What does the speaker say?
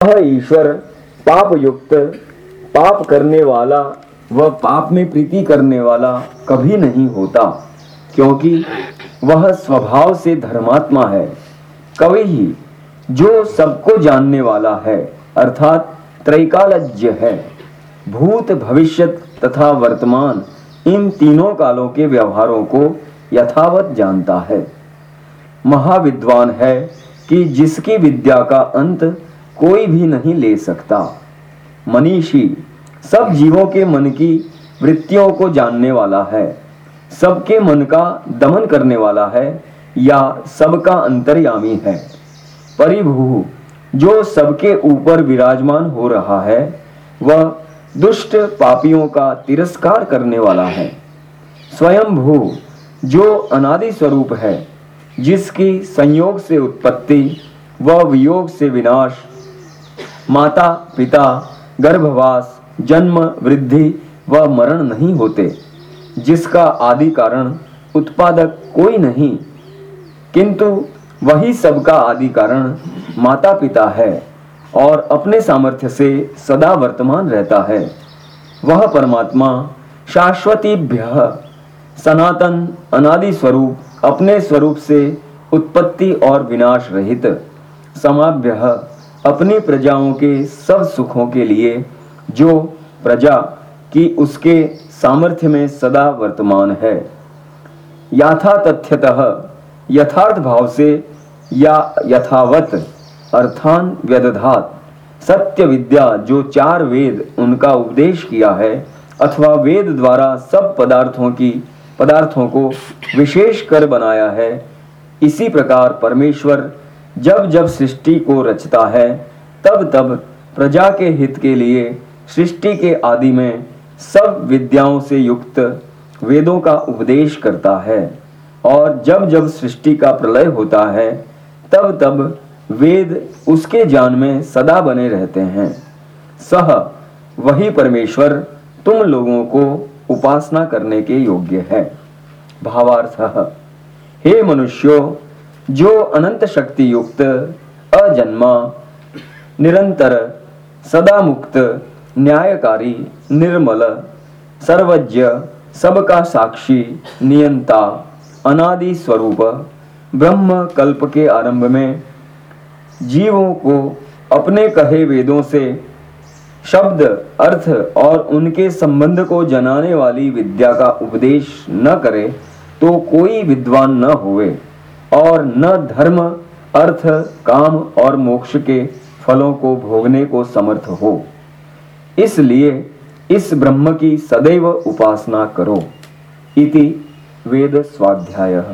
वह ईश्वर पाप युक्त पाप करने वाला व पाप में प्रीति करने वाला कभी नहीं होता, क्योंकि वह स्वभाव से धर्मात्मा है। कवि ही जो सबको जानने वाला है, अर्थात त्रैकालज्य है, भूत भविष्यत तथा वर्तमान, इन तीनों कालों के व्यवहारों को यथावत जानता है। महाविद्वान है कि जिसकी विद्या का अंत कोई भी नहीं ले सकता। मनीषी, सब जीवों के मन की वृत्तियों को जानने वाला है। सबके मन का दमन करने वाला है या सबका अंतर्यामी है। परिभू, जो सबके ऊपर विराजमान हो रहा है, वह दुष्ट पापियों का तिरस्कार करने वाला है। स्वयं भू जो अनादि स्वरूप है, जिसकी संयोग से उत्पत्ति व वियोग से विनाश माता, पिता, गर्भवास, जन्म, वृद्धि व मरण नहीं होते। जिसका आदि कारण उत्पादक कोई नहीं, किंतु वही सबका आदि कारण माता पिता है और अपने सामर्थ्य से सदा वर्तमान रहता है। वह परमात्मा शाश्वतीभ्य सनातन अनादि स्वरूप अपने स्वरूप से उत्पत्ति और विनाश रहित समाभ्य अपनी प्रजाओं के सब सुखों के लिए, जो प्रजा की उसके सामर्थ्य में सदा वर्तमान है। याथा तथ्यतः यथार्थ भाव से या यथावत, अर्थान व्यदधात, सत्य विद्या जो चार वेद उनका उपदेश किया है, अथवा वेद द्वारा सब पदार्थों की, पदार्थों को विशेष कर बनाया है, इसी प्रकार परमेश्वर जब जब सृष्टि को रचता है, तब तब प्रजा के हित के लिए, सृष्टि के आदि में सब विद्याओं से युक्त वेदों का उपदेश करता है। और जब जब सृष्टि का प्रलय होता है, तब तब वेद उसके ज्ञान में सदा बने रहते हैं। सह, वही परमेश्वर तुम लोगों को उपासना करने के योग्य है। भावार्थ, हे मनुष्यों जो अनंत शक्ति युक्त, अजन्मा, निरंतर, सदा मुक्त, न्यायकारी, निर्मल, सर्वज्ञ, सबका साक्षी, नियंता, अनादि स्वरूप, ब्रह्म कल्प के आरंभ में जीवों को अपने कहे वेदों से शब्द, अर्थ और उनके संबंध को जनाने वाली विद्या का उपदेश न करे तो कोई विद्वान न हुए और न धर्म, अर्थ, काम और मोक्ष के फलों को भोगने को समर्थ हो। इसलिए इस ब्रह्म की सदैव उपासना करो। इति वेद स्वाध्याय।